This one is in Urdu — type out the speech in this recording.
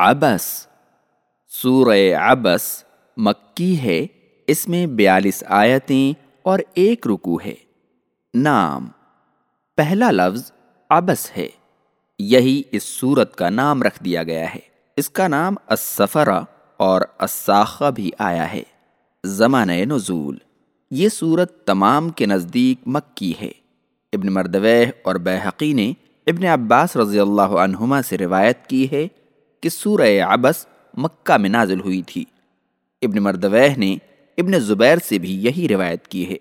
عبس، سورہ عبس مکی ہے، اس میں بیالیس آیتیں اور ایک رکو ہے۔ نام، پہلا لفظ عبس ہے۔ یہی اس سورت کا نام رکھ دیا گیا ہے۔ اس کا نام السفرہ اور الساخہ بھی آیا ہے۔ زمانہ نزول۔ یہ صورت تمام کے نزدیک مکی ہے۔ ابن مردوہ اور بحقی نے ابن عباس رضی اللہ عنہما سے روایت کی ہے کہ سورہ عبس مکہ میں نازل ہوئی تھی۔ ابن مردوہ نے ابن زبیر سے بھی یہی روایت کی ہے۔